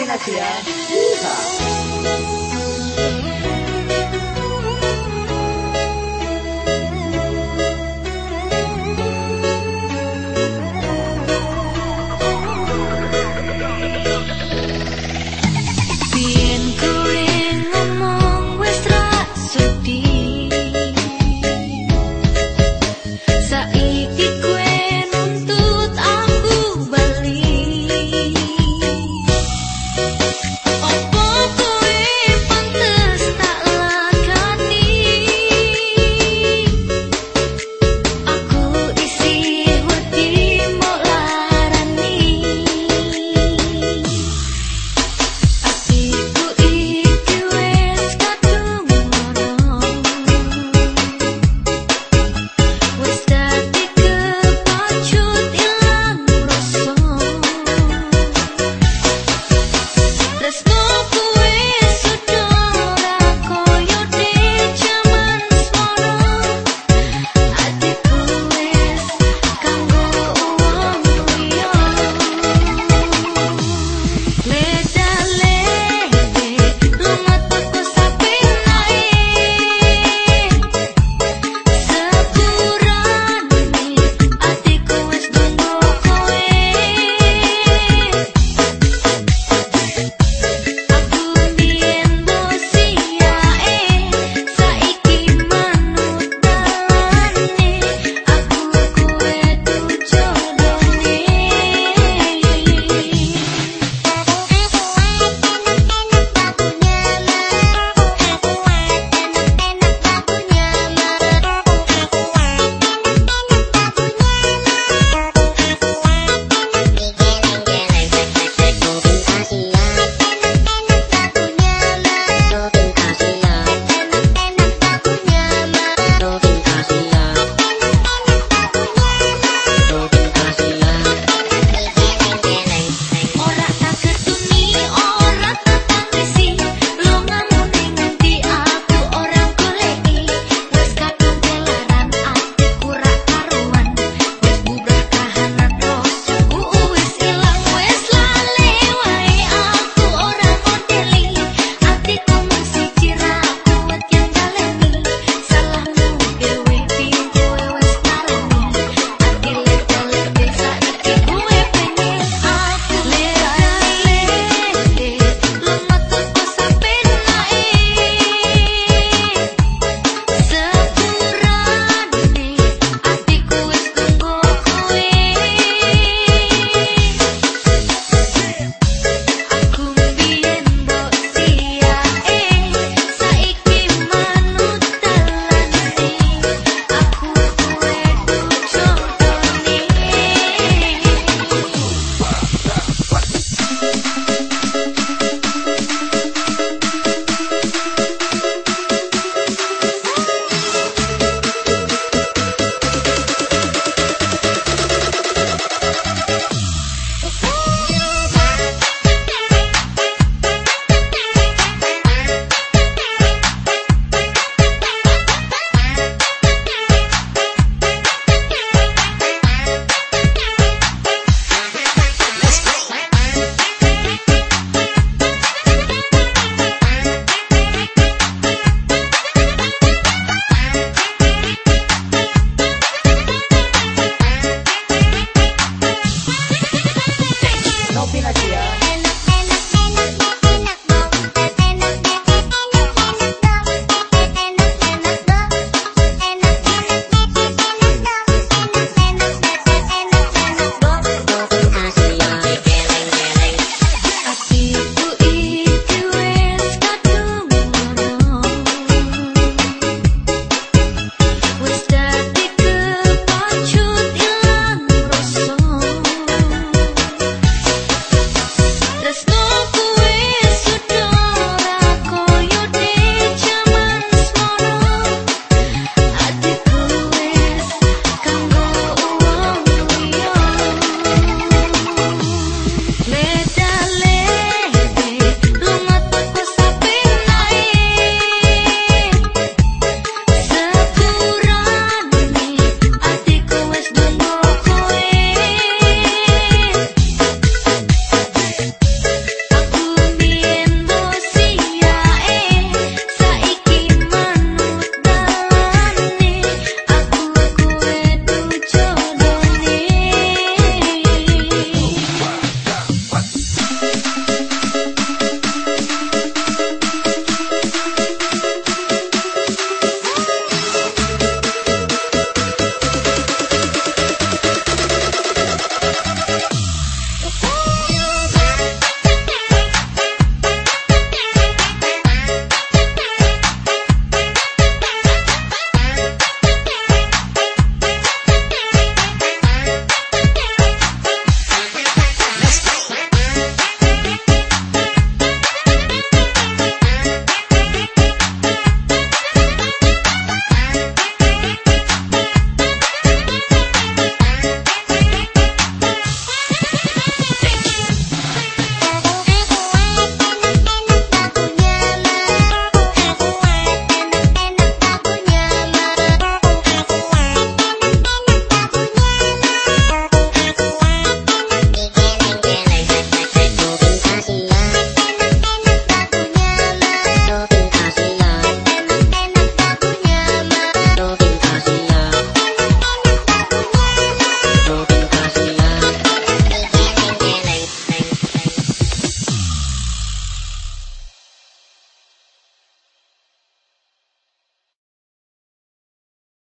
Asia.